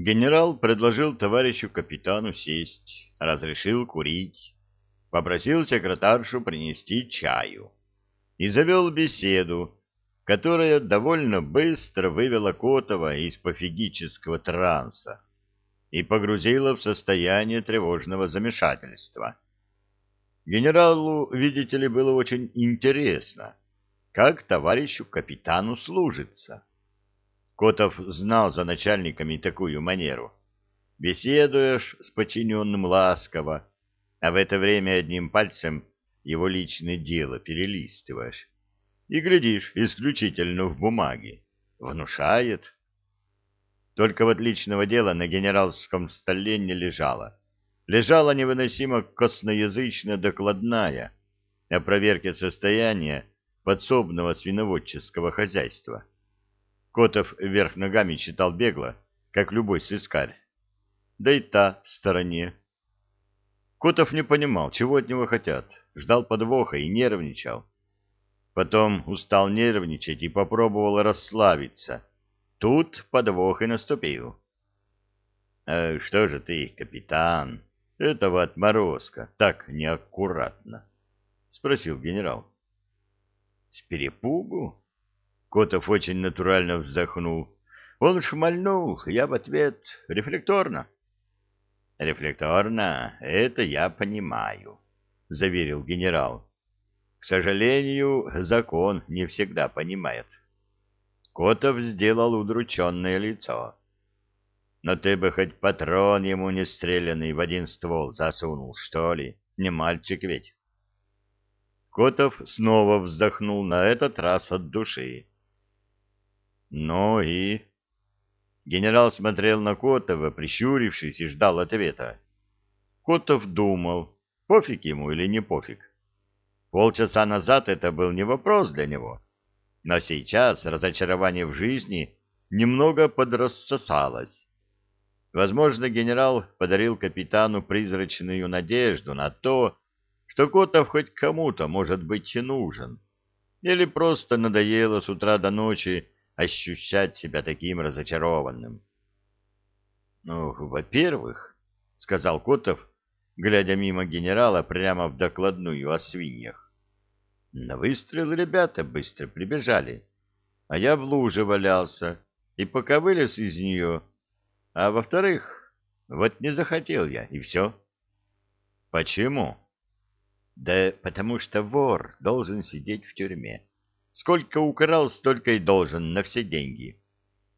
Генерал предложил товарищу капитану сесть, разрешил курить, попросил секретаршу принести чаю и завел беседу, которая довольно быстро вывела Котова из пофигического транса и погрузила в состояние тревожного замешательства. Генералу, видите ли, было очень интересно, как товарищу капитану служится. Котов знал за начальниками такую манеру. Беседуешь с подчиненным ласково, а в это время одним пальцем его личное дело перелистываешь. И глядишь исключительно в бумаге. Внушает. Только вот личного дела на генеральском столе не лежало. Лежала невыносимо косноязычно докладная о проверке состояния подсобного свиноводческого хозяйства. Котов вверх ногами читал бегло, как любой сыскарь. Да и та в стороне. Котов не понимал, чего от него хотят, ждал подвоха и нервничал. Потом устал нервничать и попробовал расслабиться. Тут подвох и наступил. «А что же ты, капитан, этого отморозка, так неаккуратно?» — спросил генерал. «С перепугу?» Котов очень натурально вздохнул. Он шмальнул, я в ответ рефлекторно. Рефлекторно, это я понимаю, заверил генерал. К сожалению, закон не всегда понимает. Котов сделал удрученное лицо. Но ты бы хоть патрон ему не стрелянный в один ствол засунул, что ли? Не мальчик ведь. Котов снова вздохнул, на этот раз от души. Ну и... Генерал смотрел на Котова, прищурившись, и ждал ответа. Котов думал, пофиг ему или не пофиг. Полчаса назад это был не вопрос для него, но сейчас разочарование в жизни немного подрассосалось. Возможно, генерал подарил капитану призрачную надежду на то, что Котов хоть кому-то может быть нужен, или просто надоело с утра до ночи ощущать себя таким разочарованным. «Ну, во-первых, — сказал Котов, глядя мимо генерала прямо в докладную о свиньях, — на выстрел ребята быстро прибежали, а я в луже валялся и пока вылез из нее, а во-вторых, вот не захотел я, и все». «Почему?» «Да потому что вор должен сидеть в тюрьме». Сколько украл, столько и должен на все деньги.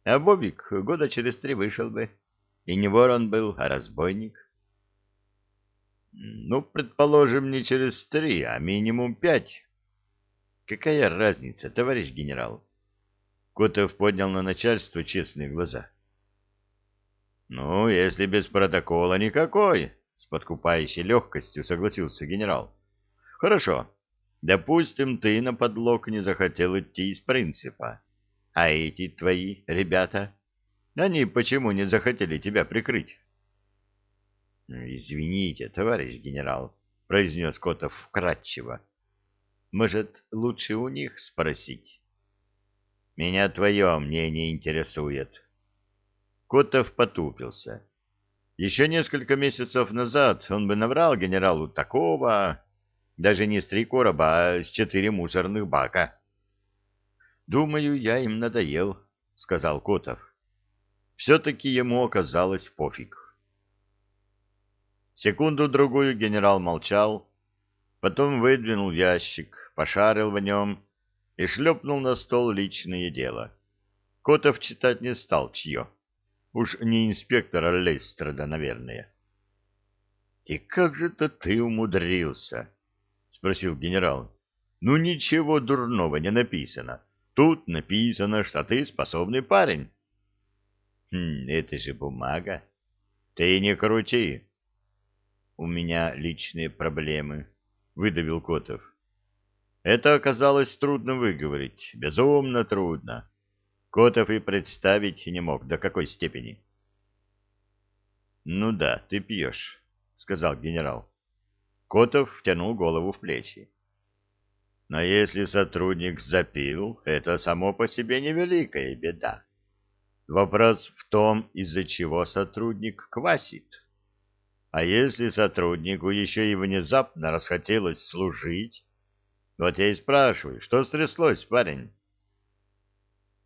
А Бобик года через три вышел бы. И не вор он был, а разбойник. Ну, предположим, не через три, а минимум пять. Какая разница, товарищ генерал? Котов поднял на начальство честные глаза. Ну, если без протокола никакой, с подкупающей легкостью согласился генерал. Хорошо. Допустим, ты на подлог не захотел идти из принципа. А эти твои ребята, они почему не захотели тебя прикрыть? — Извините, товарищ генерал, — произнес Котов вкратчиво. — Может, лучше у них спросить? — Меня твое мнение интересует. Котов потупился. Еще несколько месяцев назад он бы наврал генералу такого, даже не с три короба, а с четыре мусорных бака. «Думаю, я им надоел», — сказал Котов. Все-таки ему оказалось пофиг. Секунду-другую генерал молчал, потом выдвинул ящик, пошарил в нем и шлепнул на стол личное дело. Котов читать не стал, чье. Уж не инспектора Лейстрада, наверное. «И как же-то ты умудрился?» — спросил генерал. — Ну, ничего дурного не написано. Тут написано, что ты способный парень. — Хм, это же бумага. — Ты не крути. — У меня личные проблемы, — выдавил Котов. Это оказалось трудно выговорить, безумно трудно. Котов и представить не мог, до какой степени. — Ну да, ты пьешь, — сказал генерал. Котов втянул голову в плечи. Но если сотрудник запил, это само по себе невеликая беда. Вопрос в том, из-за чего сотрудник квасит. А если сотруднику еще и внезапно расхотелось служить? Вот я и спрашиваю, что стряслось, парень?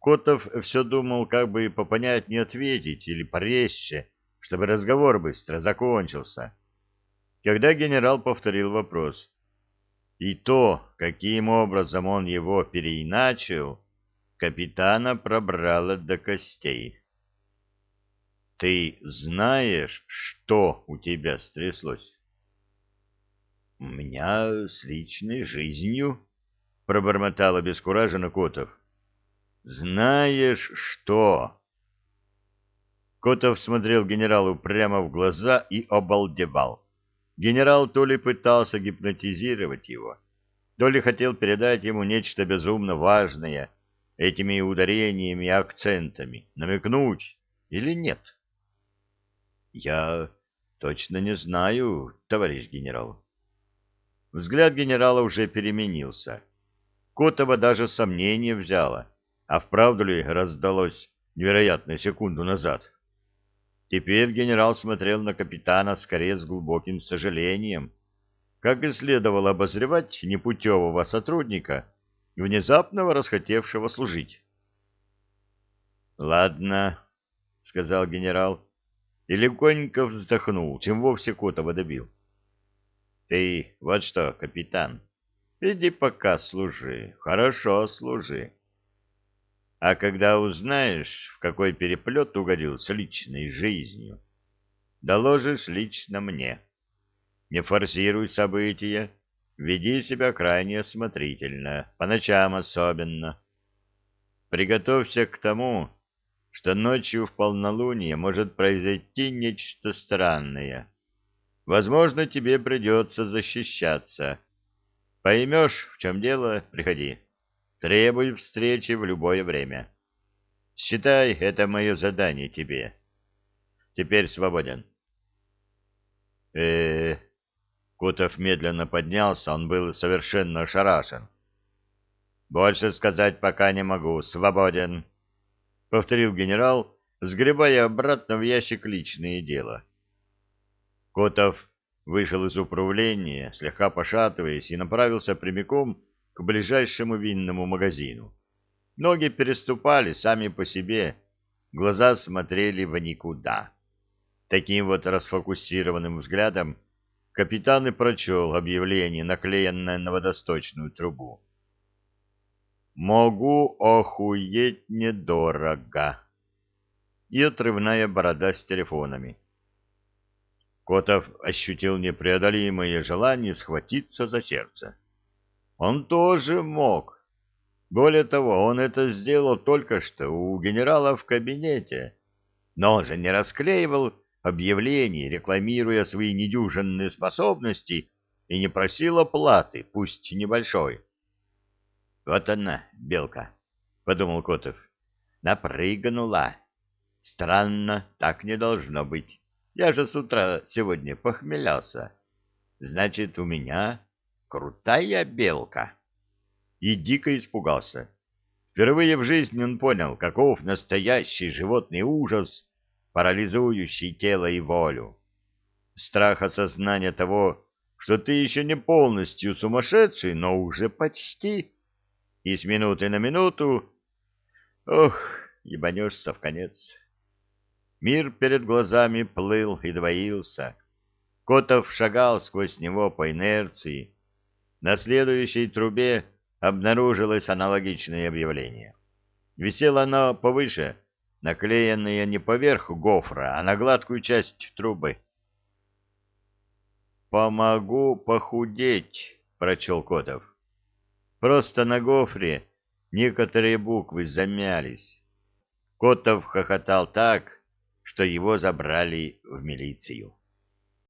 Котов все думал, как бы попонять не ответить или порезче, чтобы разговор быстро закончился. Когда генерал повторил вопрос, и то, каким образом он его переиначил, капитана пробрало до костей. «Ты знаешь, что у тебя стряслось?» «У меня с личной жизнью», — пробормотал обескураженно Котов. «Знаешь что?» Котов смотрел генералу прямо в глаза и обалдевал. Генерал то ли пытался гипнотизировать его, то ли хотел передать ему нечто безумно важное этими ударениями и акцентами, намекнуть или нет. «Я точно не знаю, товарищ генерал». Взгляд генерала уже переменился. Котова даже сомнение взяла а вправду ли раздалось невероятно секунду назад? Теперь генерал смотрел на капитана скорее с глубоким сожалением, как и следовало обозревать непутевого сотрудника, внезапного расхотевшего служить. — Ладно, — сказал генерал, и легонько вздохнул, чем вовсе Котова добил. — Ты вот что, капитан, иди пока служи, хорошо служи. А когда узнаешь, в какой переплет угодил с личной жизнью, доложишь лично мне. Не форсируй события, веди себя крайне осмотрительно, по ночам особенно. Приготовься к тому, что ночью в полнолуние может произойти нечто странное. Возможно, тебе придется защищаться. Поймешь, в чем дело, приходи. Требуй встречи в любое время. Считай, это мое задание тебе. Теперь свободен. э, -э Кутов медленно поднялся, он был совершенно ошарашен. «Больше сказать пока не могу. Свободен», — повторил генерал, сгребая обратно в ящик личное дело. Котов вышел из управления, слегка пошатываясь, и направился прямиком к ближайшему винному магазину. Ноги переступали сами по себе, глаза смотрели в никуда. Таким вот расфокусированным взглядом капитан и прочел объявление, наклеенное на водосточную трубу. «Могу охуеть недорого» и отрывная борода с телефонами. Котов ощутил непреодолимое желание схватиться за сердце. Он тоже мог. Более того, он это сделал только что у генерала в кабинете. Но он же не расклеивал объявлений, рекламируя свои недюжинные способности, и не просил оплаты, пусть небольшой. «Вот она, белка», — подумал Котов, — «напрыгнула. Странно, так не должно быть. Я же с утра сегодня похмелялся. Значит, у меня крутая белка. И дико испугался. Впервые в жизни он понял, каков настоящий животный ужас, парализующий тело и волю. Страх осознания того, что ты еще не полностью сумасшедший, но уже почти. И с минуты на минуту... Ох, ебанешься в конец. Мир перед глазами плыл и двоился. Котов шагал сквозь него по инерции, на следующей трубе обнаружилось аналогичное объявление. Висело оно повыше, наклеенное не поверх гофра, а на гладкую часть трубы. «Помогу похудеть», — прочел Котов. Просто на гофре некоторые буквы замялись. Котов хохотал так, что его забрали в милицию.